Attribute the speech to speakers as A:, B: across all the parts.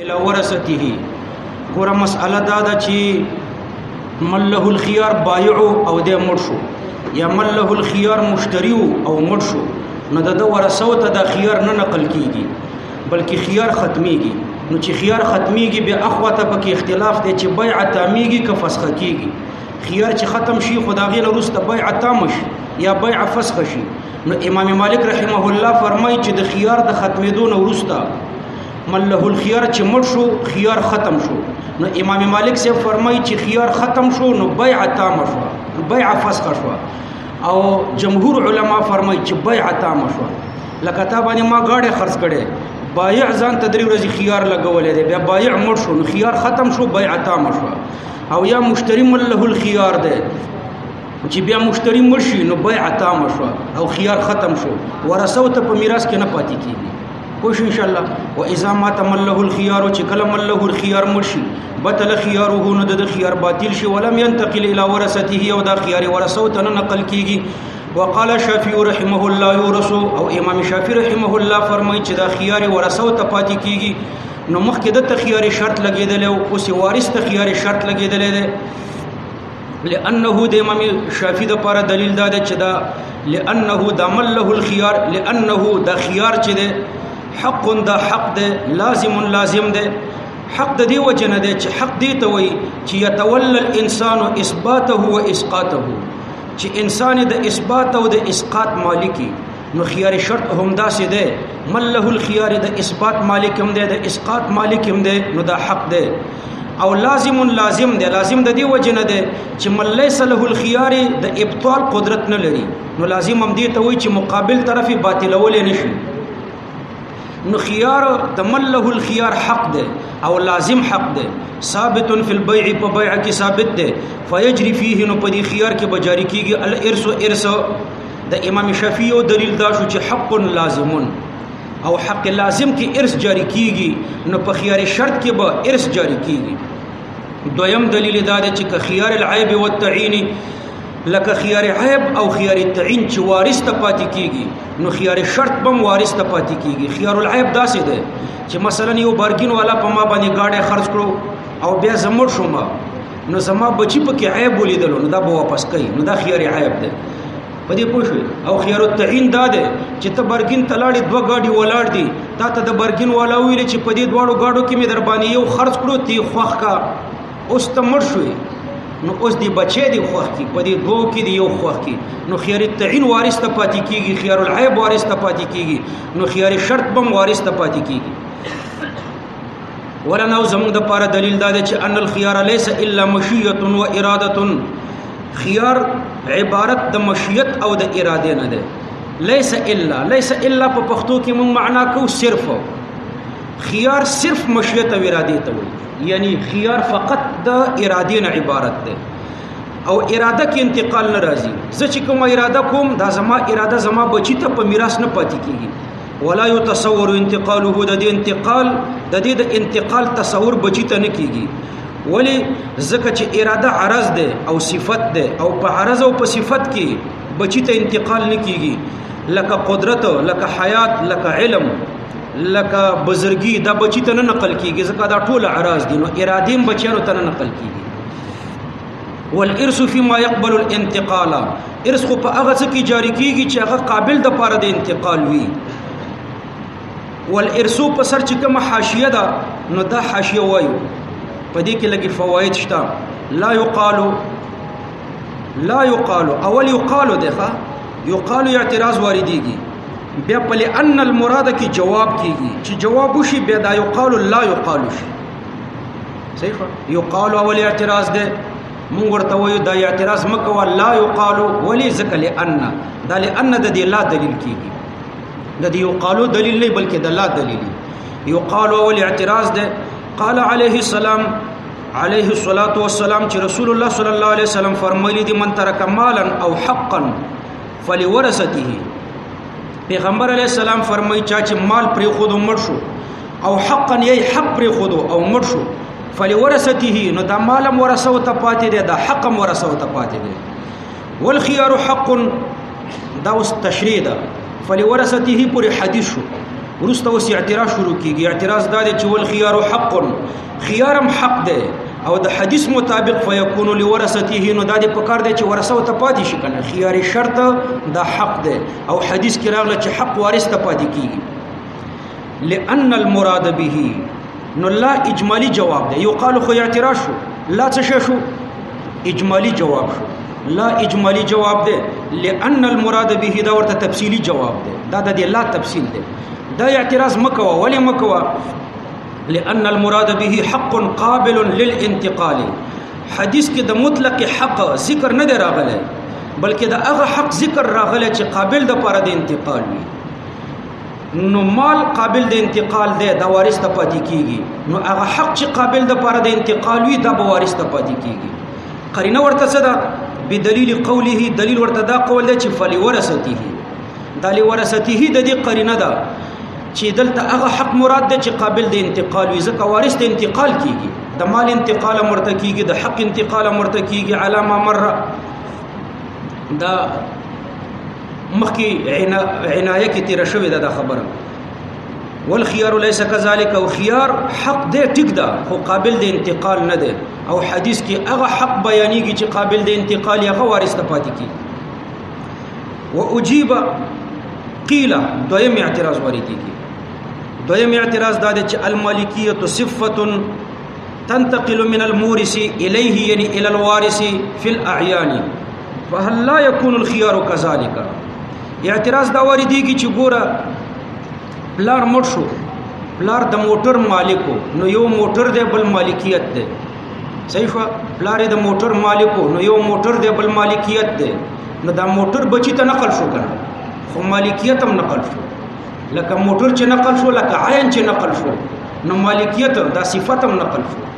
A: الا ورثته ګور مسأله دا ده چې من له الخيار بایع او د مړ شو یا من له الخيار مشتری او مړ شو نو د ورثو ته د خيار نه نقل کیږي بلکې خيار ختميږي نو چې خيار ختميږي به اخوته پکې اختلاف دی چې بيع تاميږي که فسخ کیږي خيار چې ختم شي خداغي له روسته بيع تام شي یا بيع فسخ شي نو امام مالک رحمه الله فرمایي چې د خيار د ختمېدو نه ورسته من له الخيار چې مړ شو خيار ختم شو نو امام مالک سے فرمایي چې خيار ختم شو نو بيع تام شو بيع فسخ شو او جمهور علما فرمایي چې بيع تام شو لکه تا باندې ما غاړه خرڅ کړي بایع ځان تدری ورځي خيار لګولې دی بیا بایع مړ شو نو خيار ختم شو بيع تام شو او یا مشتری من له الخيار دی چې بیا مشتری مړ شي نو بيع تام شو او خيار ختم شو ورثه ته په میراث کې نه پاتې کیږي خوش ان شاء الله و اذا ما تمله الخيار چې کله مله الخيار مرشي بتل خياره نو د خيار باطل شي ولم ينتقل الى ورثته او دا خيار ورثه ته نقل کیږي وقال شافعي رحمه الله يورث او امام شافعي رحمه الله فرمایي چې دا خيار ورثه ته پاتې کیږي نو مخکې د تخيار شرط لګیدل او اوس وارث تخيار شرط لګیدل دی لانه د امام شافعي د پر دلیل دا چې دا لانه د عمل له الخيار لانه د خيار چې ده حق د حق ده لازم لازم ده حق د دې وجه نه ده چې حق دې ته وي چې يتول الانسان اثباته و اسقاطه چې انسان د اثبات او د اسقاط مالکی نو خيار شرط هم دا سي ده مل له الخيار د اثبات مالک هم ده د اسقاط مالک هم ده نو دا حق ده او لازم لازم ده لازم د دې وجه نه ده چې مل ليس له الخيار د ابطال قدرت نه لري نو لازم هم دې ته وي چې مقابل طرف باطلول نه شي نو خيار د مل له الخيار حق ده او لازم حق ده ثابت فی البیع په بیع کې ثابت ده فیجری فیه نو په دې خيار کې بجاری کیږي الارث ارث د امام شافعي یو دلیل دا شو چې حق لازمون او حق لازم کې ارث جاری کیږي نو په خيار شرط کې به ارث جاری کیږي دویم دلیل دا دی چې خيار العيب والتعين لکه خيار عيب او خيار التعين چې وارث ته پاتې کیږي نو خيار شرط بم وارث ته پاتې کیږي خيار العيب داسې دی چې مثلا یو بارګین والا په ما باندې گاډه خرج کړو او بیا زموږ شوم نو زما بچی په کې عیب ولیدل نو دا به واپس کوي نو دا خيار عیب دی په دې پوه شو او خيار التعین دا دی چې ته برګین تلاړې دوه گاډي ولاړ دي تا ته د برګین والا ویل چې په دې دواړو گاډو کې مې در باندې یو خرج کړو تی خوخ کا اوس ته مړ شوې نو اوس دی بچی دی خوخ کی په دې دوه کې دی یو خوخ کی نو خيار التعین وارث ته پاتې کیږي خيار العیب وارث ته پاتې کیږي نو خيار شرط بم وارث ته پاتې کیږي ولنو زموږ د پاره دلیل دا دی چې ان الخيار ليس الا مشيئه و اراده خيار عبارت د مشيت او د اراده نه ده ليس الا ليس الا په پښتو کې موږ معنا کو صرف خيار صرف مشيت او اراده ته وایي یعنی خيار فقط د اراده نه عبارت ده او اراده کې انتقال ناراضي زه چې کوم اراده کوم دا زما اراده زما بچی ته په میراث نه پاتې کیږي ولا يتصور انتقاله د دې انتقال د دې د انتقال تصور بچی ته نه کیږي ولی ځکه چې اراده عرض ده او صفت ده او په عرض او په صفت کې بچی ته انتقال نه کیږي لکه قدرت لکه حیات لکه علم لکه بزرګي دا بچی ته نه نقل کیږي ځکه دا ټول عرض دي نو اراده هم بچیانو ته نه نقل کیږي والارث فيما يقبل الانتقال ارث خو په هغه څه کې جاری کیږي چې هغه قابل د پاره د انتقال وي والارث په سر چې کوم حاشیه ده نو دا حاشیه وایو په دې کې لګي فواید شته لا یقال لا یقال اول یقال ده یقال اعتراض واردېږي بیا په لئن المراد کې جواب کیږي چې جواب وشي بیا دا یقال لا یقال شي صحیح یو قول اول اعتراض ده مونږ ورته وایو دا اعتراض مکو لا یقالو ولی ذکر لئن دا لئن د دې لا دلیل کیږي د دې یقالو دلیل نه بلکې د لا دلیل یقالو اول اعتراض ده قال عليه السلام عليه الصلاه والسلام چې رسول الله صلی الله علیه وسلم فرمایلی دي من ترک مالا او حقا فلورثته پیغمبر علیه السلام فرمایي چې مال پر خود مړ شو او حقا یې حق پر خودو او مړ شو فلورثته نو د مالم ورثه او ته پاتې دی د حق ورثه او ته پاتې دی والخيار حق دا اوس تشریح ده فلورثته پر حدیث شو ورسته اوس اعتراض شروع کیږي اعتراض دا دی چې والخيار حق خيارم حق دی او د حدیث مطابق فیکون لورثته نو دا د پکار دی چې ورثه او تپاتې شي کنه خيار شرط د حق دی او حدیث کې راغله چې حق وارث تپاتې کیږي لأن المراد به نو لا اجمالی جواب دی یو قالو خو اعتراض شو لا څه شو اجمالی جواب شو لا اجمالی جواب دی لأن المراد به دا ورته تفصیلی جواب دی دا د لا تفصیل دی دا اعتراض مکوه ولی مکوه لأن المراد به حق قابل للانتقال حدیث کې د مطلق حق ذکر نه دی راغلی بلکې د هغه حق ذکر راغلی چې قابل د پاره د انتقال وي نو مال قابل د انتقال دی دا وارث ته پاتې کیږي نو هغه حق چې قابل د پر د انتقال وي دا به وارث ته پاتې کیږي قرینه ورته څه ده بدلیل قوله دلیل ورته دا قول دی چې فلی ورثته دا لی ورثته د دې قرینه ده چې دلته هغه حق مراد دی چې قابل د انتقال وي ځکه وارث ته انتقال کیږي د مال انتقال مرته کیږي د حق انتقال مرته کیږي علامه مره دا مخکې عنایه کې تیر شوې ده خبره والخيار ليس كذلك او خيار حق دې ټیک ده خو قابل د انتقال نه ده او حدیث کې هغه حق بیانېږي چې قابل د انتقال یا وارث ته پاتې کی واجيب قيل دویم اعتراض ورته کی دویم اعتراض دا دی چې المالکیه صفه تنتقل من المورث الیه یعنی الی الوارث فی الاعیان فهل لا یکون الخيار كذلك اعتراض دا وریدي کی چې ګوره بلار مړ شو بلار د موټر مالکو نو یو موټر دی بل مالکیت دی صحیح شو بلار د موټر مالکو نو یو موټر دی بل مالکیت دی نو دا موټر بچی ته نقل شو کنه خو مالکیت هم نقل شو لکه موټر چې نقل شو لکه عین چې نقل شو نو مالکیت دا صفت هم نقل شو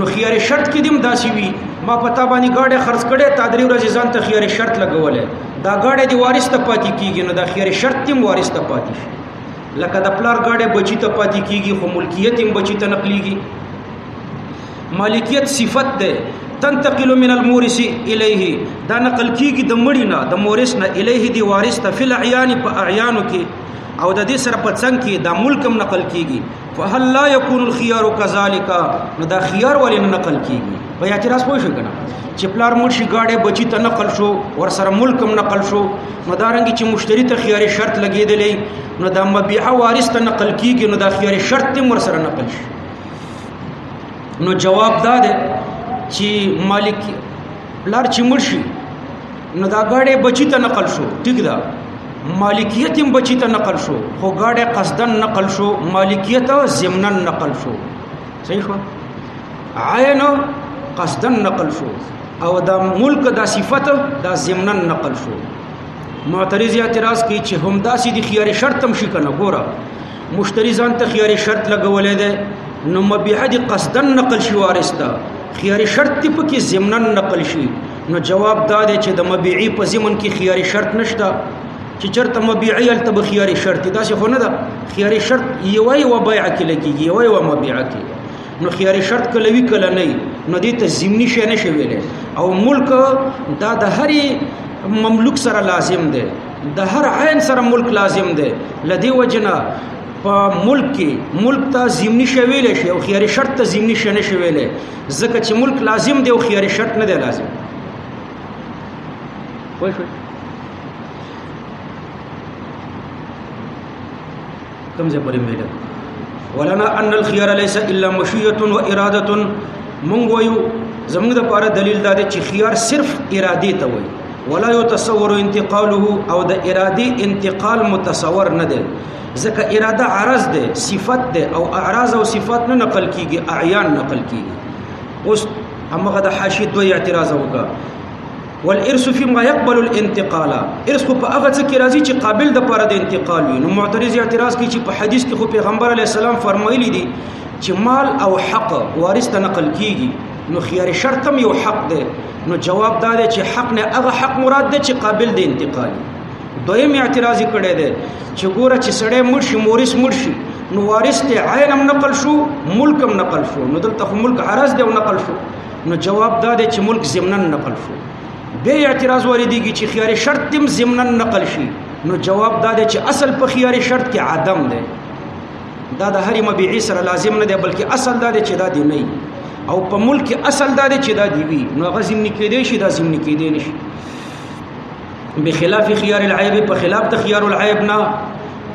A: نو خيار شرط کې دیم داسي وي ما پتا باندې گاډه خرڅ کړي تا درې ورځې ځان ته خيار شرط لګولې دا گاډه دی وارث ته پاتې کیږي نو دا خيار شرط تیم وارث ته پاتې شي لکه د پلار گاډه بچی ته پاتې کیږي خو ملکیت هم بچی ته نقليږي مالکیت صفت ده تنتقل من المورث الیه دا نقل کیږي د مړی نه د مورث نه الیه دی وارث ته فل اعیان په اعیانو کې او د دې سره په څنګ کې د ملکم نقل کیږي فهل لا یکون الخيار كذلك نو دا خيار ولې نه نقل کیږي په اعتراض پوه شو کنه چې پلار مړ شي گاډي بچی ته نقل شو ور سره ملکم نقل شو نو دا رنګ چې مشتری ته خيار شرط لګیدلې نو د مبيعه وارث ته نقل کیږي نو دا خيار شرط تم ور سره نقل شي نو جواب دا دی چې مالک لار چې مرشي نو دا غاړې بچی ته نقل شو ټیک ده مالکیت هم بچی ته نقل شو خو غاړې قصدن نقل شو مالکیت ضمنن نقل شو صحیح شو عین قصدن نقل شو او دا ملک دا صفت دا ضمنن نقل شو معترض اعتراض کوي چې همداسې د خيار شرط هم شي کنه ګوره مشتری ځان ته خياري شرط لګولې ده نو مبيح دي قصدن نقل شي وارسته خياري شرط ته پکې ضمنن نقل شي نو جواب دا دی چې د مبيعي په ضمن کې خياري شرط نشته چې چرته مبيعي ال تب خياري شرط دا څه خونه ده خياري شرط یو یو بيع کې لګيږي یو یو مبيع کې نو خياري شرط کله وی کله نه نو دې ته ضمني شي نه شي ویلې او ملک دا د هرې مملوک سره لازم دی د هر عین سره ملک لازم دی لدی وجنه په ملک کې ملک ته زمینی شویل شي او خیاري شرط ته زمینی شنه شویل ځکه چې ملک لازم دی او خیاري شرط نه دی لازم وای شو کوم ځای پورې ویل ولنا ان الخيار ليس الا مشيئه واراده مونږ وایو زمونږ د پاره دلیل دا دی چې خيار صرف اراده ته وایي ولا يتصور انتقاله او د اراده انتقال متصور نه دی ځکه اراده عرض ده صفت ده او اعراض او صفات نه نقل کیږي اعیان نقل کیږي اوس همغه د حاشیه دوی اعتراض وکړه والارث فيما يقبل الانتقال ارث خو په هغه څه کې راځي چې قابل د پر د انتقال وي نو معترض اعتراض کوي چې په حدیث کې خو پیغمبر علی السلام فرمایلی دي چې مال او حق وارث ته نقل کیږي نو خيار شرط هم یو حق دی نو جواب دا دی چې حق نه هغه حق مراد دی چې قابل د انتقال دویم اعتراض کړی دی چې ګوره چې سړی مرشي مورث مرشي نو وارث ته عینم نقل شو ملکم نقل شو نو دلته ملک عرض دی او نقل شو نو جواب دا دی چې ملک ضمنن نقل شو به اعتراض واردېږي چې خيار شرط تم ضمنن نقل شي نو جواب دا دی چې اصل په خيار شرط کې عدم دی دا د هرې مبيعي سره لازم نه دی بلکې اصل دا دی چې دا دی نه او په ملک اصل دا دی چې دا دی وي نو هغه ضمن کېدې شي دا ضمن کېدې نشي بخلاف خيار العيب په خلاف د خيار العيب نه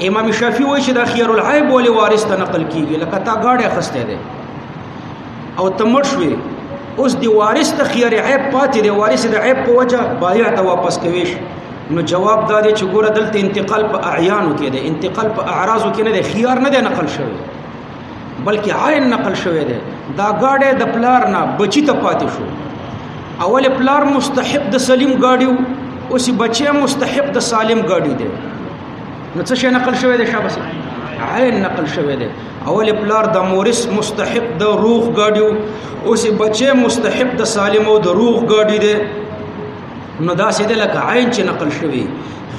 A: امام شافعي وایي چې دا خيار العيب ولې وارث ته نقل کیږي لکه تا گاډه خسته ده او تمړ شوې اوس دی وارث ته خیر عیب پاتې دی وارث د عیب په وجه بایع ته واپس کوي نو جواب دا دی چې ګوره دلته انتقال په اعیانو کې دی انتقال په اعراضو کې نه دی خيار نه دی نقل شوی بلکې عین نقل شوی دی دا گاډه د پلار نه بچی ته پاتې شو اول پلار مستحق د سلیم گاډي اوس بچی مستحق د سالم گاډي دی نو څه شي نقل شوی دی شابه عین نقل شوی دی اول پلار د مورث مستحق د روغ ګاډیو اوس بچي مستحق د سالم او د روغ ګاډي دی نو دا سیده لکه عین چې نقل شوی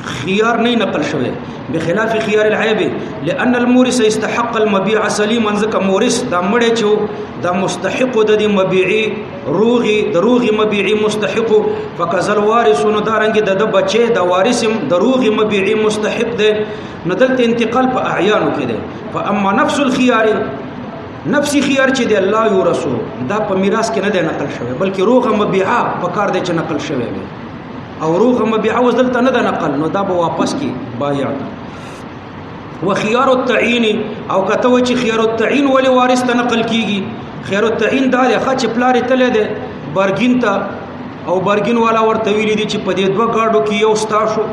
A: خيار نه نقل شوی بخلاف خيار العيب لأن المورث يستحق المبيع سليما ځکه مورث دا مړی چې دا مستحق د دې مبيعي روغي د روغي مبيعي مستحق فکذل وارث نو دا رنګ د د بچي د وارث د روغي مبيعي مستحق دی نو دلته انتقال په اعیانو کې دی فاما نفس الخيار نفسي خيار چې دی الله یو رسول دا په میراث کې نه دی نقل شوی بلکې روغه مبيعه په کار دی چې نقل شوی وي او روغه مبيعه وزلته نه ده نقل نو دا به واپس کی بایع وخيار التعين او کته و چې خيار التعين ولې وارث ته نقل کیږي خيار التعين دا دی خچ پلار تل دی برګین ته او برګین والا ورته ویل دي چې په دې دوه گاډو کې یو ستاشو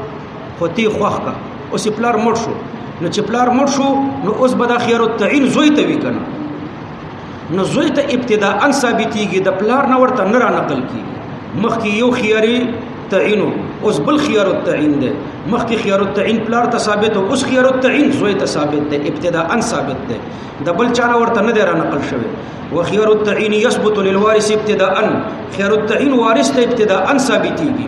A: خو تی خوخ کا اوس پلار مړ شو نو چې پلار مړ شو نو اوس به د خیر التعین زوی ته وی کنه نو زوی ته ابتدا ان ثابتيږي د پلار نه ورته نه را نقل کی مخکې یو خیری تعین اوس بل خیار التعین ده مخکې خیار التعین پلار ته ثابت او اوس خیار التعین زوی ته ثابت ده ابتدا ان ثابت ده د بل چانه ورته نه را نقل شوی و خیار التعین یثبت للوارث ابتدا ان خیار التعین وارث ته ابتدا ان ثابتيږي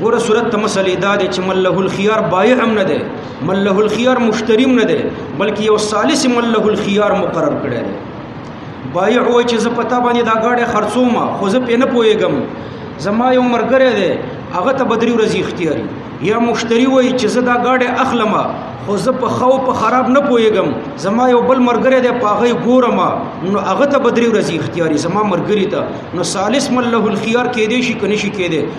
A: ګوره صورت ته مسلې دا دی چې مله الخيار بایع هم نه دی مله الخيار مشتری هم نه دی بلکې یو ثالث مله الخيار مقرر کړی دی بایع وای چې زه پتا باندې دا غاډه خرڅوم خو زه پې نه پويګم زما یو مرګره دی هغه ته بدري ورځي اختیاري یا مشتری وای چې زه دا غاډه اخلم خو زه په خو په خراب نه پويګم زما یو بل مرګره دی پاغه ګورم نو هغه ته بدري ورځي اختیاري زما مرګري ته نو سالس مله الخيار کې دی شي کني شي کې دی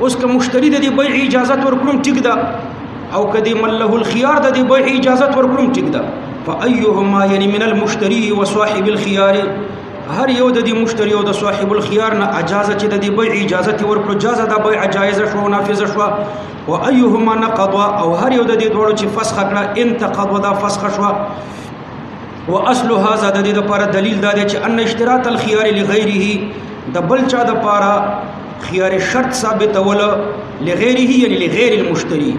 A: اوس که مشتری د دې بیع اجازه ورکړم ټیک ده او که دې مله الخيار د دې بیع اجازه ورکړم ټیک ده فايهما یعنی من المشتری و صاحب الخيار هر یو د دې مشتری او د صاحب الخيار نه اجازه چې د دې بیع اجازه ورکړو جازه د بیع جایز شو نافذ شو او ايهما نقض او هر یو د دې دوړو چې فسخ کړه انتقض ودا فسخ شو او اصل هاذا د دې لپاره دلیل دا دی چې ان اشتراط الخيار لغیره د بل چا د لپاره خيار شرط ثابت ول لغیره یعنی لغیر المشتری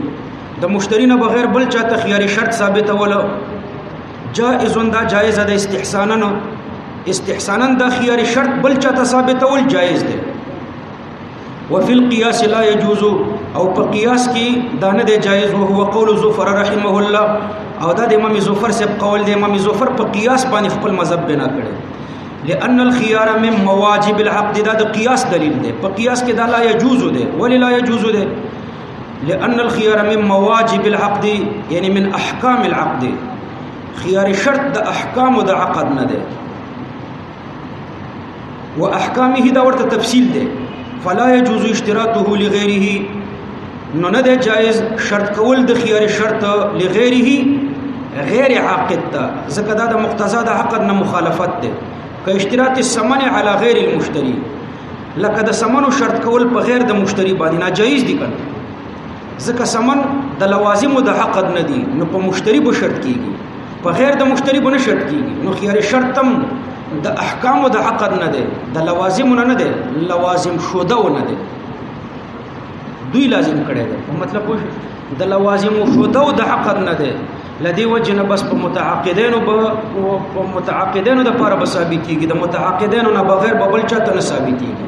A: د مشتری نه بغیر بل چا ته خيار شرط ثابت ول جائز دا جائز ده استحسانا استحسانا د خيار شرط بل چا ته ثابت ول جائز ده وفي القياس لا يجوز او په قياس کې دا نه دی جایز او هو قول زفر رحمه الله او دا د امام زفر سب قول دی امام زفر په قياس باندې خپل مذهب بنا کړي لأن الخيار من مواجب العقد دا د قياس دلیل دی په قياس کې دا لا يجوز دی ولی لا يجوز دی لأن الخيار من مواجب العقد يعني من أحكام العقد خيار شرط د أحكام د عقد نه دی و احکامه دا ورته تفصیل دی فلا يجوز اشتراطه لغيره نو نه دی جایز شرط کول د خيار شرط لغيره غیر عاقد ته ځکه دا د مقتضا د حق نه مخالفت ده که اشتراط الثمن على غیر المشتري لکه د سمنو شرط کول په غیر د مشتری باندې ناجایز دي کړه ځکه سمن د لوازم د حق نه دي نو په مشتری به شرط کیږي په غیر د مشتری بنه شرط کیږي نو خيار شرط تم د احکام د عقد نه ده د لوازم نه نه ده لوازم شوده نه ده دوی لازم کړي ده مطلب پوه د لوازم شوده د عقد نه ده لدی وجه نه بس په متعاقدینو په متعاقدینو د پر به ثابتيږي د متعاقدینو نه بغیر ببل چاته نه ثابتيږي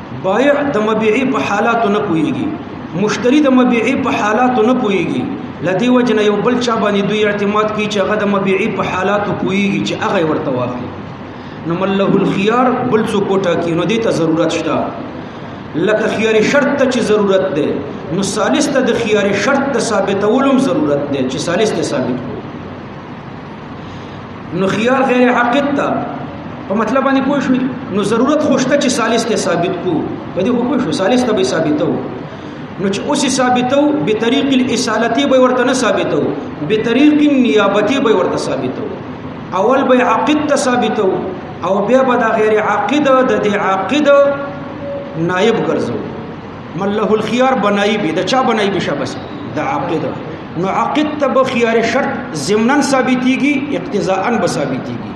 A: بایع د مبيعي په حالاتو نه پويږي مشتری د مبيعي په حالاتو نه پويږي لدی وجنه یو بل چا باندې دوی اعتماد کوي چې هغه د مبيعي په حالاتو پويږي چې هغه ورته واخلي نو مله الخيار بل څوک ټاکي نو دې ته ضرورت شته لکه خيار شرط ته چې ضرورت ده نو ثالث ته د خيار شرط د ثابتولو ضرورت ده چې ثالث ته ثابت کړي نو خيار غیر حقیقت ته په مطلب باندې پوه شو نو ضرورت خوشته چې ثالث ته ثابت کو په دې پوه شو ثالث ته به ثابتو نو چې اوس ثابتو به طریق الاسالتی به ورته نه ثابتو به طریق نیابتی به ورته ثابتو اول به عقد ته ثابتو او بیا به د غیر عقد د دې عقد نائب ګرځو من له الخيار بنای به د چا بنای به شابس د عاقد نو عاقد ته به خيار شرط ضمنن ثابتيږي اقتضاء به ثابتيږي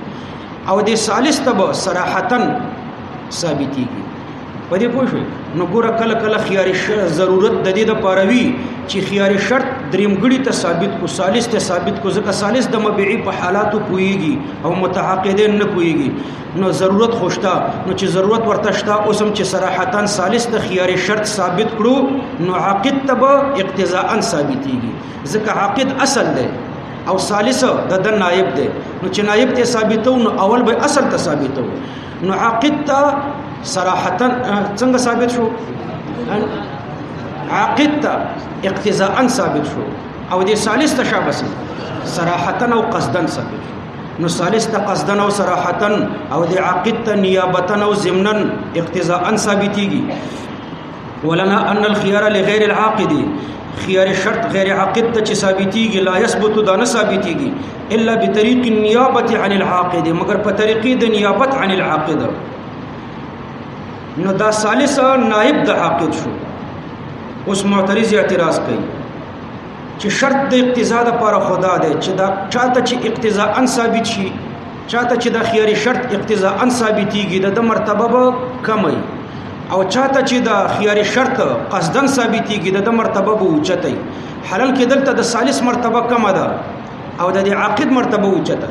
A: او د ثالث ته به صراحتا ثابتيږي په دې پوه شئ نو ګوره کله کله خيار شرط ضرورت د دې د پاروي چې خيار شرط دریم غړي ته ثابت کو ثالث ته ثابت کو ځکه ثالث د مبيعي په حالاتو پويږي او متعاقدين نه پويږي نو ضرورت خوشته نو چې ضرورت ورته شته اوس هم چې صراحتا ثالث د خيار شرط ثابت کړو نو عاقد تب اقتضاء ثابتيږي ځکه عاقد اصل دی او ثالث د د نائب دی نو چې نائب ته ثابتو نو اول به اصل ته ثابتو نو عاقد ته صراحتا څنګه ثابت شو عاقد ته اقتضاء ثابت شو او د ثالث تشابه صراحتا او قصدا ثابت شو نو ثالث ته قصدن او صراحتن او د عاقد ته نیابتن او ضمنن اقتضاء ثابتيږي ولنا ان الخيار لغير العاقد خيار شرط غیر عاقد ته چې ثابتيږي لا يثبت دا نه ثابتيږي الا بطريق النيابه عن العاقد مگر په طریقې د نیابت عن العاقد نو دا ثالث نائب د عاقد شو اوس معترض اعتراض کوي چې شرط د اقتضا لپاره خدا دی چې دا چاته چې اقتضا ان ثابت شي چاته چې د خياري شرط اقتضا ان ثابتيږي د مرتبه به کمي او چاته چې د خياري شرط قصدن ثابتيږي د مرتبه به اوچتای حلال کې دلته د ثالث مرتبه کم ده او د عاقد مرتبه اوچته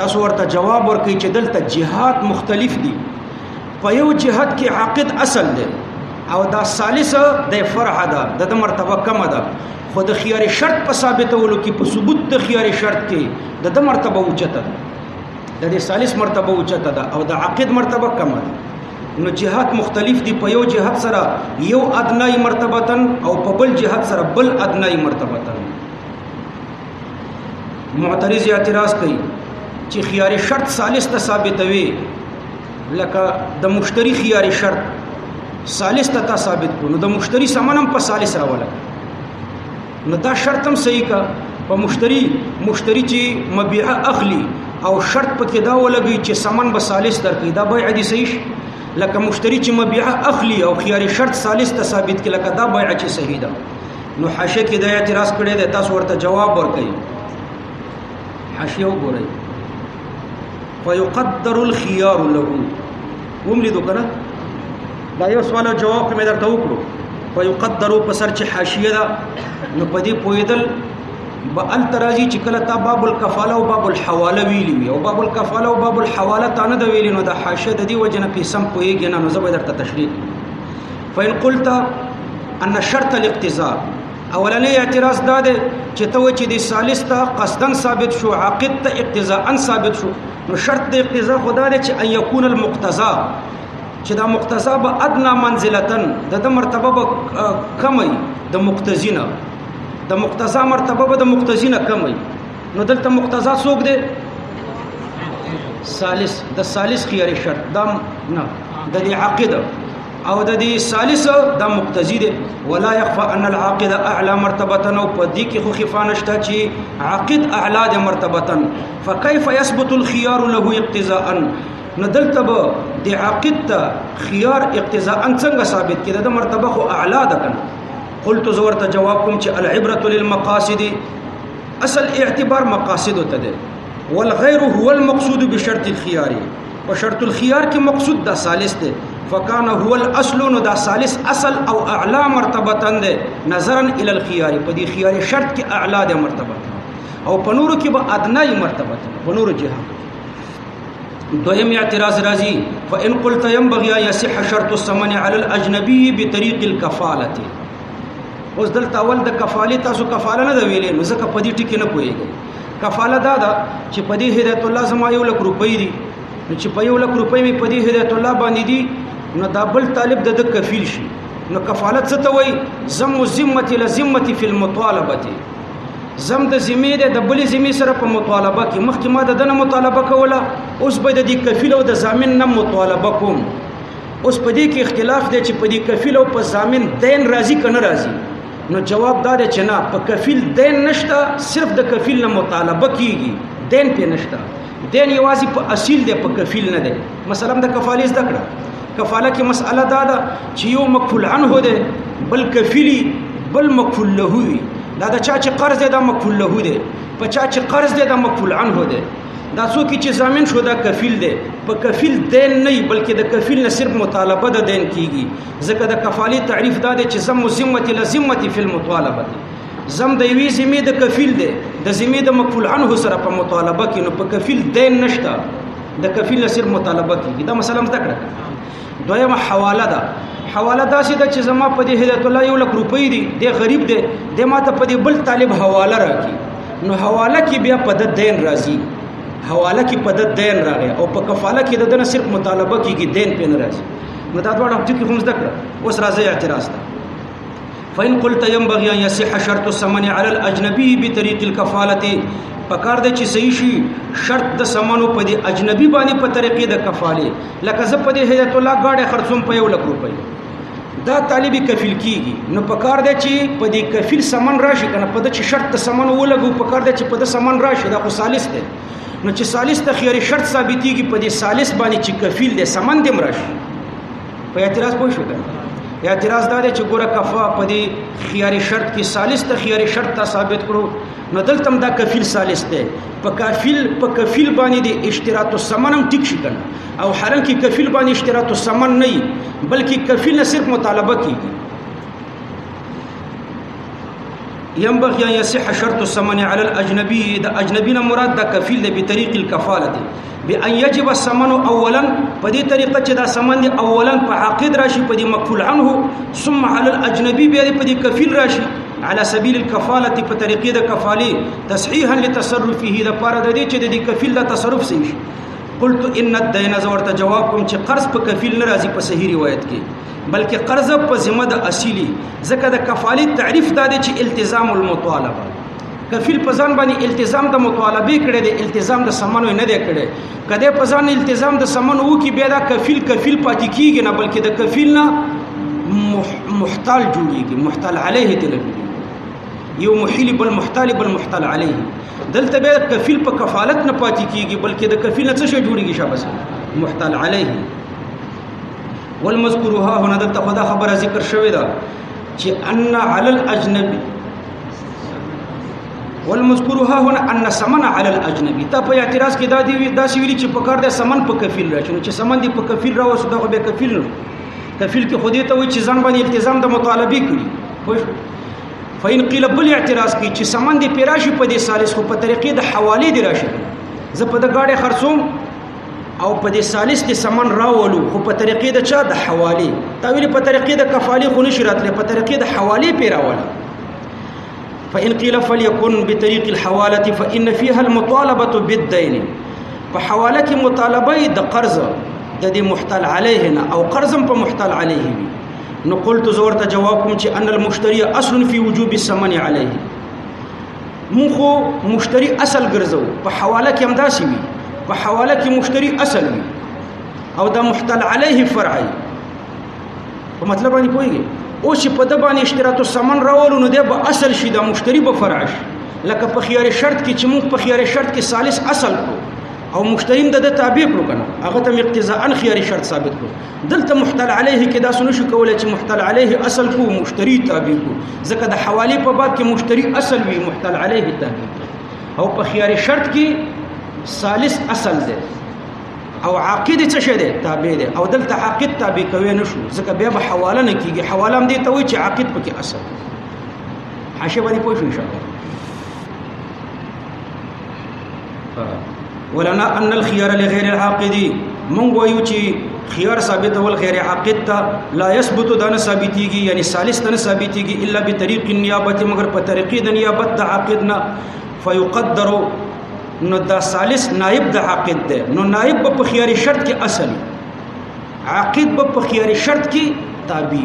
A: تاسو ورته جواب ورکړئ چې دلته جهاد مختلف دي په یو جهت کې عاقد اصل دی او دا ثالث د فرع ده د مرتبه کم ده خو د خيار شرط په ثابتولو کې په ثبوت د خيار شرط کې د د مرتبه اوچته ده د دې ثالث مرتبه اوچته ده او د عاقد مرتبه کم ده نو جهات مختلف دي په یو جهات سره یو ادنای مرتبه او په بل جهات سره بل ادنای مرتبه معترض اعتراض کوي چې خيار شرط ثالث ته ثابتوي لکه د مشتری خيار شرط ثالث ته تا ثابت کو نو د مشتری سمنم په ثالث راولا نو دا شرط هم صحیح کا په مشتری مشتری چې مبيع اخلي او شرط پکې دا ولګي چې سمن به ثالث درکې دا بيع دي صحیح لکه مشتری چې مبيع اخلي او خيار شرط ثالث ته ثابت کې لکه دا بيع چې صحیح ده نو حاشیه کې دا اعتراض کړی دی تاسو ورته جواب ورکړئ حاشیه وګورئ فیقدر الخيار له هم لیدو کنه دا یو سوال او جواب کې مې درته وکړو په یو قدرو په سر چې حاشیه ده نو په دې پویدل به ال ترازی چې کله تا باب الکفاله او باب الحواله ویلی وی او باب الکفاله او باب الحواله تا نه د ویلی نو د حاشیه د دې وجنه په سم پویږي نه نو زه به درته تشریح فإن قلت ان شرط الاقتضاء اولنې اعتراض دا دی چې ته و چې د ثالث ته قصدن ثابت شو عاقد ته اقتضاء ان ثابت شو نو شرط د اقتضاء خدا دی چې ان يكون المقتضى چې دا مقتضا به ادنا منزلتن د د مرتبه به کمي د مقتزینه د مقتضا مرتبه به د مقتزینه کمي نو دلته مقتضا څوک دی ثالث د ثالث خيار شرط دا نه د عقیده او د دې ثالث د مقتضی دی ولا يخفى ان العاقد اعلى مرتبه او په دې کې خو خفا نشته چې عاقد اعلى د مرتبه فكيف يثبت الخيار له اقتضاء نو دلته به د عاقد ته خيار اقتضاء څنګه ثابت کړي د مرتبه خو اعلى ده کنه قلت زور ته جواب کوم چې العبره للمقاصد اصل اعتبار مقاصد ته ده والغير هو المقصود بشرط الخيار په شرط الخيار کې مقصود دا ثالث دی فکان هو الاصل نو دا ثالث اصل او اعلى مرتبه تند نظرا الى الخيار په دې خيار شرط کې اعلى د مرتبه او په نورو کې به ادنای مرتبه په نورو جهان دویم اعتراض راځي فان قلت ينبغي يصح شرط الثمن على الاجنبي بطريق الكفاله اوس دلته اول د کفاله تاسو کفاله نه ویلې نو ځکه په دې ټکی نه پوهیږئ کفاله دا ده چې په دې هدایت الله زما یو لک روپۍ دي نو چې په یو لک روپۍ مې په دې هدایت الله باندې دي نو دا بل طالب د د کفیل شي نو کفالت څه ته وایي زم ذمت له ذمت فی المطالبه زم د ذمه ده د بل ذمه سره په مطالبه کې مخکې ما د دنه مطالبه کوله اوس به د دې کفیل او د ضامن نه مطالبه کوم اوس په دې کې اختلاف دی چې په دې کفیل او په ضامن دین راضی کنه راضی نو جواب دا دی چې نه په کفیل دین نشته صرف د کفیل نه مطالبه کیږي دین په نشته دین یوازې په اصل دی په کفیل نه دی مثلا د کفاله زده کړه کفاله کې مسأله دا ده چې یو مکفول عنه دی بل کفیلی بل مکفول له وي دا د چا چې قرض دی دا مکفول له دی په چا چې قرض دی دا مکفول عنه دی دا څوک چې ضامن شو دا کفیل دی په کفیل دین نه بلکې د کفیل نه صرف مطالبه د دین کیږي ځکه د کفالی تعریف دا دی چې زم ذمت لزمت فی المطالبه زم د وی ذمه د کفیل دی د ذمه د مقبول عنه سره په مطالبه کې نو په کفیل دین نشته د کفیل سر مطالبه کې دا مثلا زده کړه دویمه حواله ده حواله داسې ده چې زما په دې هدایت الله یو لک روپۍ دي د غریب دی د ما ته په دې بل طالب حواله راکړي نو حواله کې بیا په د دین راځي حواله کې په د دین راغی او په کفاله کې د دنه صرف مطالبه کېږي دین پې نه راځي نو دا ډول ټکی هم زده کړه اوس راځي اعتراض ته فإن قلت ينبغي أن يصح شرط الثمن على الأجنبي بطريق الكفالة پکار دی چې صحیح شي شرط د سمنو په دې اجنبي باندې په طریقې د کفاله لکه زه په دې هدایت الله غاډه خرڅوم په یو لک روپۍ دا طالب کفیل کیږي نو پکار دی چې په دې کفیل سمن راشي کنه په دې چې شرط د سمنو ولګو پکار دی چې په دې سمن راشي دا خو ثالث دی نو چې ثالث د خياري شرط ثابتيږي په دې ثالث باندې چې کفیل دی سمن دې مرش په اعتراض پوه شو یا اعتراض دا دی چې ګوره کفا په دې خياري شرط کې ثالث د خياري شرط ته ثابت کړو نو دلته هم دا کفیل ثالث دی په کفیل په کفیل باندې د اشتراط السمن هم ټیک شي کنه او حالانکه کفیل باندې اشتراط السمن نه بلکې کفیل نه صرف مطالبه کیږي ينبغي ان يصح شرط الثمن على الاجنبي د اجنبي نه مراد د کفیل دی په طریق الكفاله دی بان يجب الثمن اولا په دې طریقه چې دا ثمن دی اولا په عقد راشي په دې مقفول عنه ثم على الاجنبي بیا په دې کفیل راشي على سبيل الكفاله په طریقې د کفاله تصحيحا لتصرفه د پاره د دې چې د دې کفیل د تصرف صحیح قلت ان الدين زورت جواب کوم چې قرض په کفیل ناراضي په صحیح روایت کې بلکې قرض په ذمه د اصلي ځکه د کفالي تعریف دا دی چې التزام المطالبه کفیل په ځان باندې التزام د مطالبه کړي د التزام د سمنو نه دی کړي کله په ځان التزام د سمنو وو کې بیا دا کفیل کفیل پاتې کیږي نه بلکې د کفیل نه محتال جوړیږي محتال علیه ته یو محیل بل محتال بل محتال علیه دلته بیا کفیل په کفالت نه پاتې کیږي بلکې د کفیل نه څه شي جوړیږي شابه محتال علیه والمذکورها هنا دلته خدا خبره ذکر شوې ده چې ان علی الاجنبی والمذکورها هنا ان سمن علی الاجنبی ته په اعتراض کې دا دی وی دا سی ویلي چې په کار د سمن په کفیل راشي چې سمن دی په کفیل راوځي دا به کفیل نه کفیل کې خودی ته وی چې ځان باندې التزام د مطالبه کوي خوش فین قیل بل اعتراض کوي چې سمن دی پیراشي په دې سالس خو په طریقې د حواله دی راشي زه په د گاډي خرڅوم او په دې سالس کې سمن راولو خو په طریقې د چا د حواله دا ویلي په طریقې د کفاله خو نشي راتلی په طریقې د حواله پیراوله فإن قيل فليكن بطريق الحوالة فإن فيها المطالبة بالدين په حواله کې مطالبه د قرض د دې محتل عليه نه او قرضم په محتل عليه وي نو قلت زورته جواب کوم چې ان المشتري اصل في وجوب الثمن عليه مونږ خو مشتری اصل ګرځو په حواله کې همداسې وي په حواله کې مشتری اصل وي او دا محتل علیه فرعي په مطلب باندې پوهیږي او چې په د باندې اشتراط السمن راولو نو د به اصل شي د مشتری به فرع شي لکه په خيار شرط کې چې موږ په خيار شرط کې ثالث اصل کو او مشتریم د تابع کړو کنه هغه ته اقتضاء خيار شرط ثابت کړو دلته محتل علیه کې دا سنو شو کولای چې محتل علیه اصل کو مشتری تابع کو ځکه د حواله په باب کې مشتری اصل وی محتل علیه تابع او په خيار شرط کې ثالث اصل دی او عاقد څه شه دی تابع دی او دلته عاقد تابع کوي نه شو ځکه بیا به حواله نه کیږي حواله هم دی ته وی چې عاقد پکې اصل حاشیه باندې پوه شو ان شاء الله ولنا ان الخيار لغير الحق دي مونږ وایو چې خيار ثابت ول غیر حق ته لا يثبت دنه ثابتيږي یعنی ثالث دنه ثابتيږي الا بطريق النيابه مگر په طریقې د نیابت د حق نه فيقدر نو دا ثالث نائب د حق ده نو نائب په خياري شرط کې اصل عقید په خياري شرط کې تابع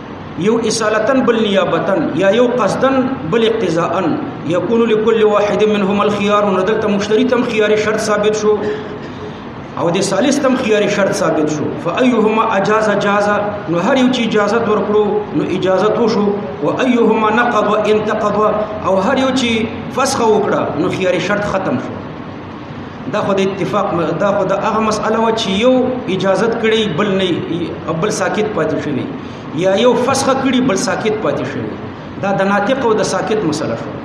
A: یو اصالتن بل نیابتن یا یو قصدن بل اقتضاءن یکون لكل واحد منهم الخيار نو دلته مشتری تم خيار شرط ثابت شو او د ثالث تم خيار شرط ثابت شو فايهما اجاز جاز نو هر یو چې اجازه ورکړو نو اجازه تو شو او ايهما نقض انتقض او هر یو چې فسخ وکړه نو خيار شرط ختم شو دا خو د اتفاق دا خو د هغه مسأله و چې یو اجازت کړي بل نه بل ساکت پاتې شوی یا یو فسخ کړي بل ساکت پاتې شوی دا د ناطق او د ساکت مسله شو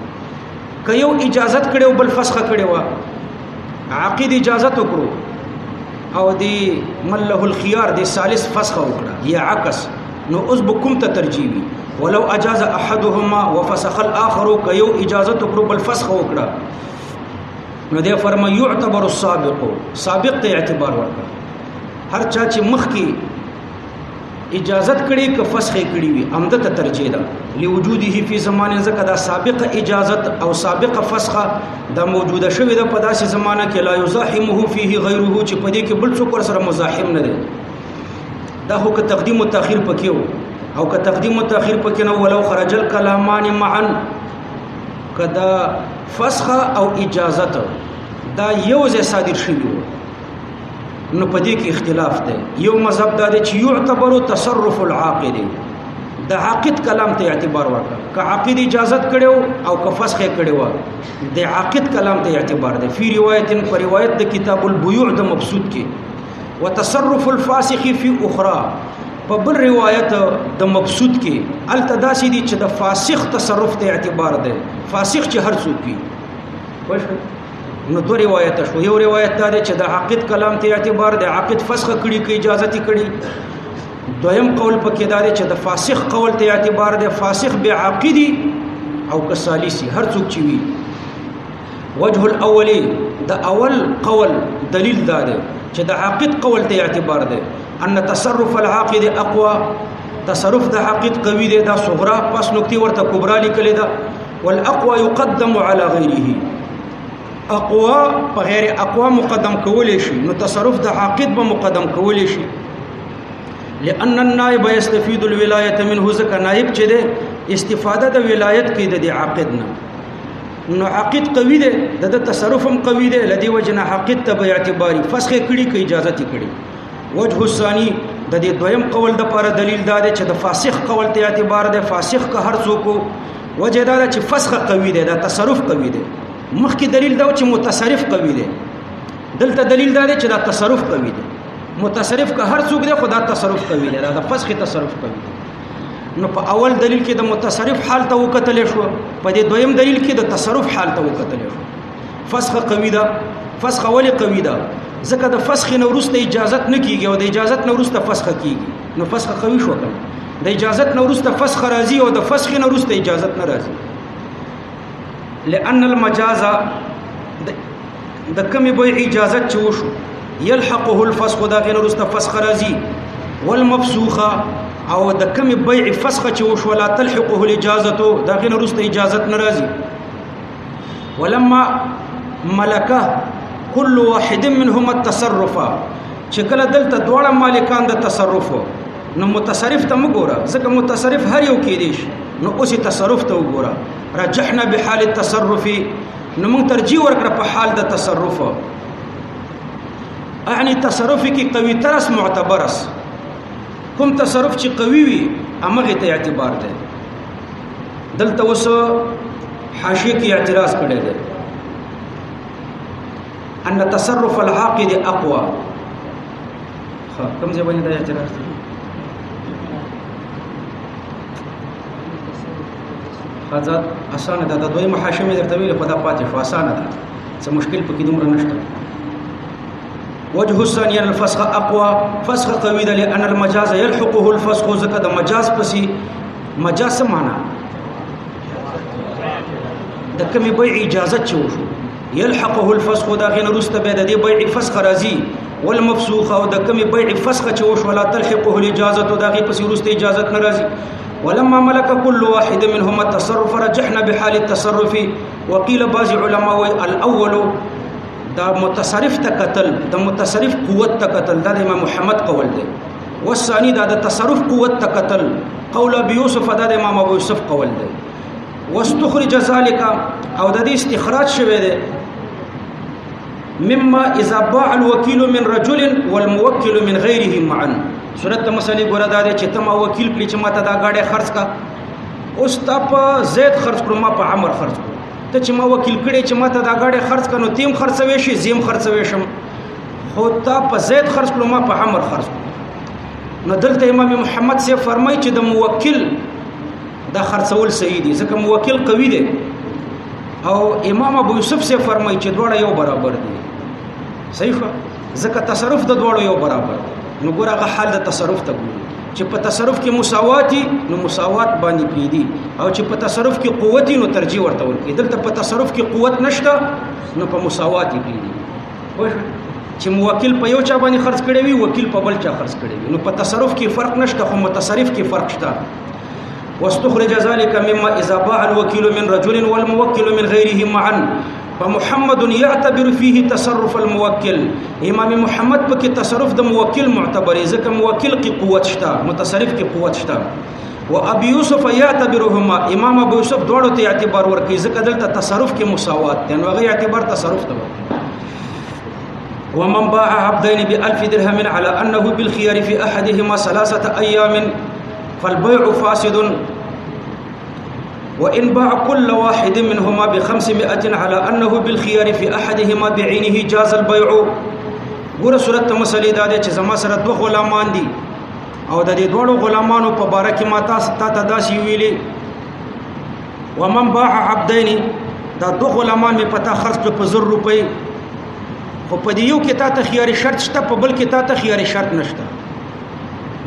A: که یو اجازت کړي او بل فسخ کړي و عقید اجازت وکړو او دی مله الخيار دی ثالث فسخ وکړه یا عکس نو اوس به کوم ته ترجیح وي ولو اجاز احدهما وفسخ الاخر که یو اجازه وکړو بل فسخ وکړه نو دی فرما يعتبر السابق سابق ته اعتبار ورکړه هر چا چې مخ کې اجازت کړي که فسخ کړي وي عمده ته ترجیح ده لوجوده فی زمانه زکه دا سابق اجازت او سابق فسخ دا موجوده شوی ده په داسې زمانه کې لا یزاحمه فيه غیره چې په دې کې بل څوک سره مزاحم نه دی دا هو که تقدیم او تاخير پکې او که تقدیم او تاخير پکې نه ولو خرج الکلامان معا کدا فسخ او اجازه ته دا یو ځای صادر شوی وو نو په دې کې اختلاف دی یو مذهب دا دی چې يعتبر تصرف العاقد د عاقد کلام ته اعتبار ورکړه که عاقد اجازه کړو او که فسخ کړو د عاقد کلام ته اعتبار دی فی روایت پر روایت د کتاب البیوع د مبسوط کې وتصرف الفاسخ فی اخرى په بل روایت د مبسوط کې التداسي دي چې د فاسخ تصرف ته اعتبار دی فاسخ چې هر څوک وي نو دوه روایت شو یو روایت دا دی چې د عقد کلام ته اعتبار دی عقد فسخ کړي کې اجازه تی کړي دویم قول په کې دا دی چې د فاسخ قول ته اعتبار دی فاسخ به عقدي او کسالیسی هر څوک چې وي وجه الاولی د اول قول دلیل دا دی چې د عاقد قول ته اعتبار دی ان تصرف العاقد اقوا تصرف د عاقد قوی دی دا صغرا پس نقطه ورته کبرا لیکل دا والاقوا يقدم على غيره اقوا په غیر اقوا مقدم کول شي نو تصرف د عاقد به مقدم کول شي لأن النائب يستفيد الولاية منه ځکه نائب چې ده استفاده د ولایت کې د عاقد نه نو عقید قوی دی د د تصرف هم قوی دی لدی وجنه عقید ته به اعتباری فسخ کړي کې اجازه تی کړي وجه الثانی د دې دویم قول د پر دلیل دا دی چې د فاسخ قول ته اعتبار دی فاسخ که هر څوک وجه دا چې فسخ قوی دی د تصرف قوی دی مخکې دلیل دا چې متصرف قوی دی دلته دلیل دا دی چې د تصرف قوی دی متصرف که هر څوک دی خدا تصرف قوی دی دا د فسخ تصرف قوی دی نو په اول دلیل کې د متصرف حال ته وکتل شو په دې دویم دلیل کې د تصرف حال ته وکتل شو فسخ قوی ده فسخ ولی قوی ده ځکه د فسخ نه ورسته اجازه نه کیږي او د اجازه نه ورسته فسخ کیږي نو فسخ قوی شو کړه د اجازه نه ورسته فسخ راځي او د فسخ نه ورسته اجازه نه راځي لأن المجاز د کمی بوی اجازه چې وشو يلحقه الفسخ دا غیر رسته فسخ راځي والمفسوخه او د کمی بيع فسخ چې وشو لا تلحقه الاجازه دا غیر رسته اجازه ناراضي ولما ملکه كل واحد منهما التصرف چې کله دلته دواړه مالکان د تصرف نو متصرف ته وګوره ځکه متصرف هر یو کې دي نو اوس تصرف ته وګوره رجحنا بحال التصرف نو موږ ترجیح ورکړه په حال د تصرف یعنی تصرف کې قوي ترس معتبرس کوم تصرف چې قوي وي امغه ته اعتبار دی دلته اوس حاشیه کې اعتراض کړی دی ان تصرف العاقد اقوى کوم ځای باندې دا اعتراض دی آزاد اسانه ده دا دوی محاشم درته ویل خو دا پاتې شو اسانه ده څه مشکل پکې دومره نشته وجه الثاني ان الفسخ اقوى فسخ قوي ده لان المجاز يلحقه الفسخ زکه د مجاز پسې مجاز معنا د کومې بيع اجازه چې وشو يلحقه الفسخ دا غن رسته به د دې بيع فسخ راځي والمفسوخ او د کومې بيع فسخ چې وشو لا تلحقه الاجازه دا غي پسې رسته اجازه ناراضي ولما ملك كل واحد منهم التصرف رجحنا بحال التصرف وقيل بعض علماء الاول دا متصرف ته قتل د متصرف قوت ته قتل د امام محمد قول دی والثاني دا د تصرف قوت ته قتل قول ابي يوسف دا د امام ابو يوسف قول دی واستخرج ذلك او د دې استخراج شوه دی مما اذا باع الوکیل من رجل والموکل من غیره معا صورت مسلې ګوره دا دی چې ته ما وکیل کړي چې ما ته دا ګاډی خرڅ کا اوس تا په زید خرڅ کړو ما په عمر خرڅ کړو ته چې ما وکیل کړي چې ما ته دا ګاډی خرڅ کنو تیم خرڅوي شي زیم خرڅوي شم خو تا په زید خرڅ کړو ما په عمر خرڅ کړو نو دلته امام محمد سے فرمای چې د موکل دا خرڅول صحیح دي ځکه موکل قوي دی او امام ابو یوسف سے فرمای چې دواړه یو برابر دي صحیح ځکه تصرف د دواړو یو برابر دی نو ګور هغه حال د تصرف ته ګوري چې په تصرف کې مساواتي نو مساوات باندې پیدي او چې په تصرف کې قوتي نو ترجیح ورته ورکړي دلته په تصرف کې قوت نشته نو په مساواتي پیدي چې موکل په یو چا باندې خرج کړي وي وکیل په بل چا خرج کړي وي نو په تصرف کې فرق نشته خو متصرف کې فرق شته واستخرج ذلك مما اذا باع الوكيل من رجل والموكل من غيره معا فمحمد يعتبر فيه تصرف الموكل امام محمد پکې تصرف د موکل معتبرې ځکه موکل کې قوت شته متصرف کې قوت شته و ابي يوسف يعتبرهما امام ابو يوسف دوړو ته اعتبار ورکړي ځکه دلته تصرف کې مساوات دی نو هغه اعتبار تصرف ته ومن باع عبدين بألف درهم على أنه بالخيار في أحدهما ثلاثة أيام فالبيع فاسد وإن باع كل واحد منهما بخمسمائة على أنه بالخيار في أحدهما بعينه جاز البيع ګوره صورت ته مسلې دا ده چې زما سره دوه غلامان دي او د دې دوړو غلامانو په باره کې ما تاسو ته تا داسې ویلي ومن باع عبدين دا دوه غلامان مې پتا خرڅ کړ په 1000 روپۍ خو په دې یو کې تا ته خياري شرط شته په بل کې تا ته خياري شرط نشته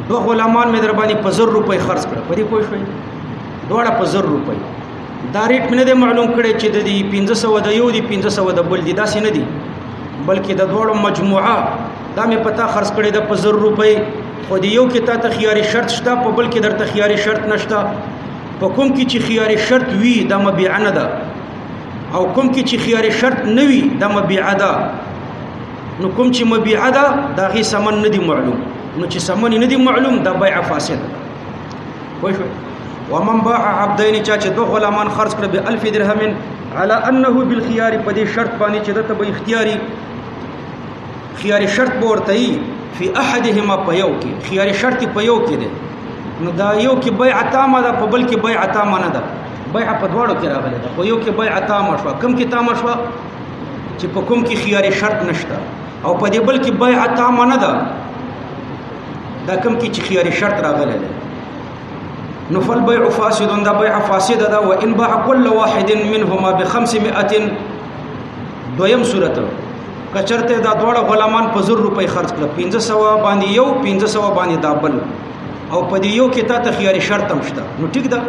A: دوه غلامان مې در باندې په زر روپۍ خرج کړ په دې پوه شوي دواړه په زر روپۍ دا ریټ مې نه دی معلوم کړی چې د دې 1500 د یو دی 1500 د بل دی داسې نه دی بلکې د دواړو مجموعه دا مې پتا خرج کړی د په زر روپۍ خو دی یو کې تا ته خياري شرط شته په بل کې درته خياري شرط نشته په کوم کې چې خياري شرط وي دا مبيع نه ده او کوم کې چې خياري شرط نه وي دا مبيع ده نو کوم چې مبيعه ده دا غي سمن نه دي معلوم نو چې سمن نه دي معلوم دا بيع فاسد وای شو ومن باع عبدين چا چې دوه غلامان خرج کړ به 1000 درهم على انه بالخيار په دې شرط باندې چې دته به اختیاري خيار شرط به ورته وي في احدهما په یو کې خيار شرط په یو کې ده نو دا یو کې بيع تامه ده په بل کې بيع تامه نه ده بيع په دواړو کې راغلي ده خو یو کې بيع تامه شو کم کې تامه شو چې په کوم کې خيار شرط نشته او په دې بل کې بيع تام نه ده دا کوم کې چې خيار شرط راغلی دی نو فل بيع فاسد دا بيع فاسد ده وان باع كل واحد منهما ب 500 دویم صورت کچرته دا دواړه غلامان په زر روپۍ خرج کړ 1500 باندې یو 1500 باندې دا بل او په دې یو کې تا ته خيار شرط هم شته نو ټیک ده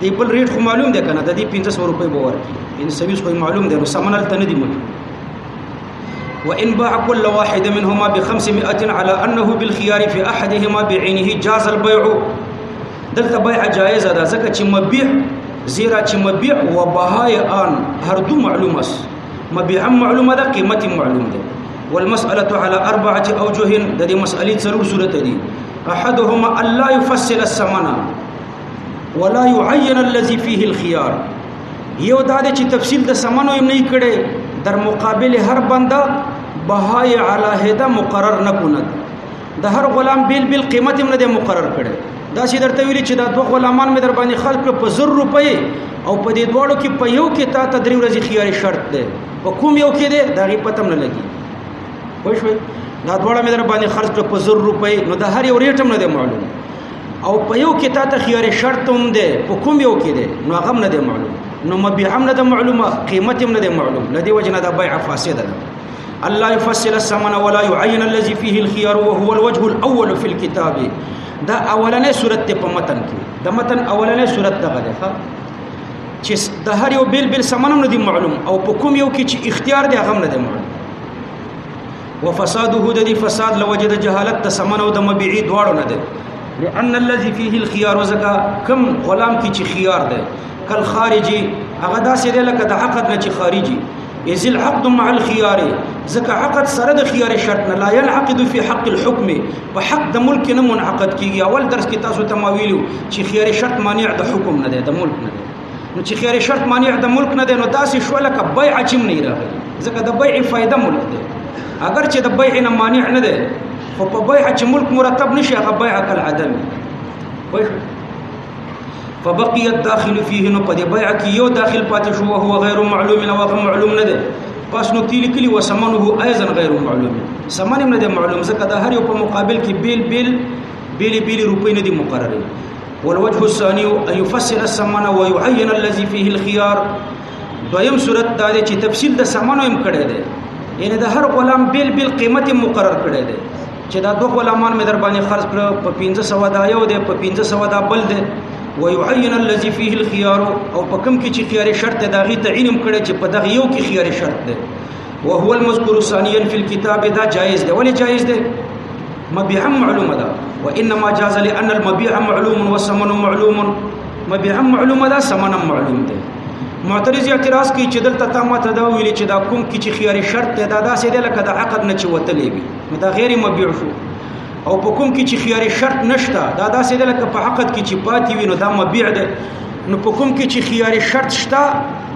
A: دی بل ریټ خو معلوم دی کنه د دې 1500 روپۍ به ورکړي ان سرویس خو معلوم دی نو سمنل ته نه دی مونږ وان باع كل واحد منهما ب 500 على انه بالخيار في احدهما بعينه جاز البيع دلته بيع جائز ده ځکه چې مبيع زیرا چې مبيع و بهای ان هر دو معلومه مبيع معلومه ده قیمت معلوم ده والمساله على اربعه اوجه د دې مسالې څلور صورت دي احدهما الله يفصل الثمن ولا يعير الذي فيه الخيار یو دا چې تفصیل د سمنو یې نه کړي در مقابل هر بنده بهای علاهده مقرر نه کونه د هر غلام بیل بیل قیمت هم نه مقرر کړي دا چې درته ویلي چې دا دوه غلامان مې در باندې خلق په زر روپۍ او په دې دواړو کې په یو کې تا ته درې ورځې خياري شرط دی په کوم یو کې دی دا غي پتم نه لګي وښوي دا دواړه مې در باندې خرج کړ په زر روپۍ نو د هر یو ریټ هم نه دی معلوم او په یو کې تا ته خيار شرط هم دی په کوم یو کې دی نو هغه نه دی معلوم نو مبيع هم نه دی معلومه قیمت هم نه دی معلوم لدی وجنه دا بيع فاسد ده الله يفصل الثمن ولا يعين الذي فيه الخيار وهو الوجه الاول في الكتاب دا اولنې صورت ته په متن کې د متن اولنې صورت دغه ده چې د هر یو بیل بیل سمنم نه دی معلوم او په کوم یو کې چې اختیار دی هغه نه دی معلوم وفساده د دې فساد لوجه د جهالت د سمن او د مبيعي دواړو نه دی لأن الذي فيه الخيار زکا کم غلام کی چې خيار دی کل خارجي هغه داسې دی لکه د عقد نه چې خارجي اذ العقد مع الخيار زکه عقد سره د خيار شرط نه لا ينعقد في حق الحكم په حق د ملک نه منعقد کیږي اول درس کې تاسو ته ما ویلو چې خيار شرط مانع د حکم نه دی د ملک نه دی نو چې خیر شرط مانع د ملک نه دی نو داسې شو لکه بیع چې نه راغلی ځکه د بیع فائدہ ملک دی اگر چې د بیع نه مانع نه دی خو په بیع چې ملک مرتب نشي هغه بیع کل عدم وایي فبقي الداخل فيه نو په دې بیع کې یو داخل پاتې شو او هو غیر معلوم نه واقع معلوم نه دی پس نو تیل کلی و سمنه ايضا غیر معلوم سمن نه دی معلوم ځکه د هر یو په مقابل کې بیل بیل بیل بیل روپۍ نه دی مقرره والوجه الثاني ان يفسر السمن ويعين الذي فيه الخيار دویم صورت دا دی چې تفصیل د سمنو هم کړی دی یعنی د هر غلام بیل بیل قیمت مقرر کړی دی چې دا دوه غلامان مې در باندې خرج کړ په 1500 دا یو دی په 1500 دا بل دی ويعين الذي فيه الخيار او په کوم کې چې خيار شرط دا غي تعین هم کړی چې په دغه یو کې خيار شرط دی وهو المذكور ثانيا في الكتاب دا جائز دی ولې جائز دی مبيعا معلومه ده وانما جاز لان المبيع معلوم والثمن معلوم مبيعا معلومه ده ثمن معلوم ده معترض اعتراض کوي چې دلته تا ماته دا ویل چې دا کوم کې چې خيار شرط ده دا داسې ده لکه د عقد نه چې وتلې وي نو دا غیر مبيع شو او په کوم کې چې خيار شرط نشته دا داسې ده لکه په عقد کې چې پاتې وي نو دا مبيع ده نو په کوم کې چې خيار شرط شته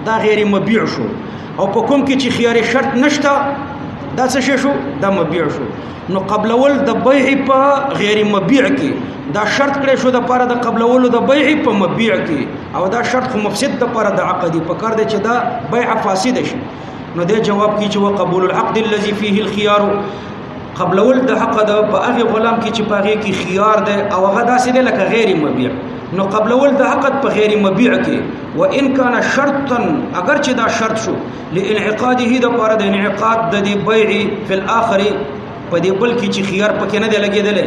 A: دا غیر مبيع شو او په کوم کې چې خيار شرط نشته دا څه شو دا مبيع شو نو قبلول د بيع په غیر مبيع کې دا شرط کړی شو د پاره د قبلولو د بيع په مبيع کې او دا شرط خو مفسد د پاره د عقد په کار دی چې دا بيع فاسد شي نو د جواب کې چې وقبول العقد الذي فيه الخيار قبلول د حق د په هغه غلام کې چې پاره کې خيار ده او هغه داسې نه لکه غیر مبيع نو قبلول د حق په غیر مبيع کې و ان کان شرطا اگر چې دا شرط شو لانعقاده د پاره د انعقاد د دی بيع فی الاخر په دې بل کې چې خيار پکې نه دی لګیدل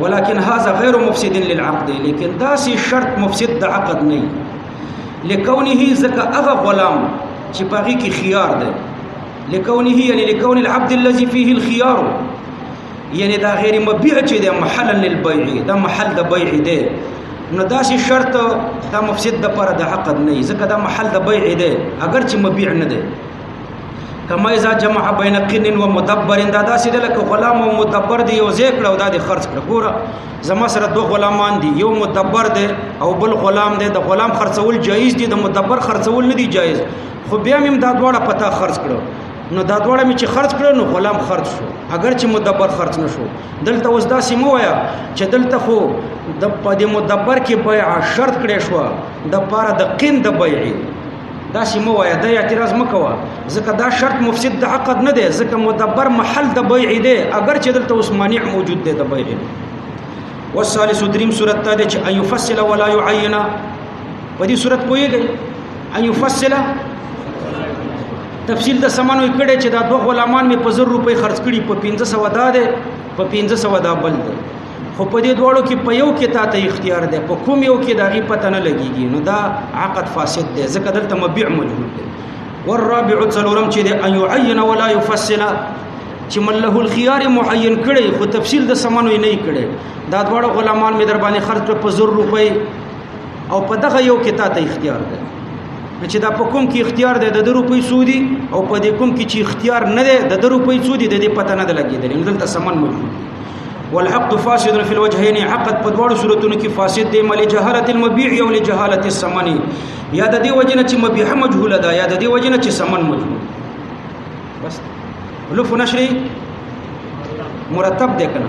A: ولكن هذا غیر مفسد للعقد لیکن دا سي شرط مفسد د عقد نه لکونه زکه هغه غلام چې پاره کې خيار ده لکونه یعنی لکون العبد الذي فيه الخيار یعنی دا غیر مبيع چې د محل للبيع دا محل د بيع دی نو دا شی شرط دا مفسد د پر د عقد نه ځکه دا محل د بيع دی اگر چې مبيع نه دی کما اذا جمع بین قن و مدبر دا داسې د لکه غلام او مدبر دی یو ځای کړو دا د خرج کړ ګوره زما سره دوه غلامان دي یو مدبر دی او بل غلام دی د غلام خرڅول جایز دی د مدبر خرڅول نه دی جایز خو بیا مې دا دواړه پتا خرج کړو نو دا دواړه مې چې خرج کړو نو غلام خرج شو اگر چې مدبر خرج نشو دلته اوس دا سیمه وایا چې دلته خو د پدې مدبر کې بیع شرط کړې شو د پاره د قین د بیع دا سیمه وایا د اعتراض مکوه ځکه دا شرط مفسد د عقد نه دی ځکه مدبر محل د بیع دی اگر چې دلته اوس مانع موجود دی د بیع والثالث دریم صورت ته چې ايفصل ولا يعين په دې صورت پوهیږي ان يفصل تفصیل د سمانو کړي چې دا دوه غلامان می په 1000 روپۍ خرج کړي په 1500 دا ده په 1500 دا بل ده خو په دې دوړو کې په یو کې تا ته اختیار ده په کوم یو کې داغي پته نه لګيږي نو دا عقد فاسد ده ځکه دلته مبيع مجهول ده والرابع څلورم چې ده ان يعين ولا يفصل چې مله الخيار معين کړي خو تفصیل د سمانو نه کړي دا دوړو غلامان می در باندې خرج په 1000 روپۍ او په دغه یو کې تا ته اختیار دی چې دا په کوم کې اختیار دی د درو پیسو دی او په دې کوم کې چې اختیار نه دی د درو پیسو دی د دې پته نه لګیدل نو دلته سمن موجود والحق فاسد في الوجهين حق په دواړو صورتونو کې فاسد دی مل جهالت المبيع او لجهالت الثمن یا د دې وجنه چې مبيع مجهوله ده یا د دې وجنه چې ثمن مجهول بس لف نشری مرتب دی کنه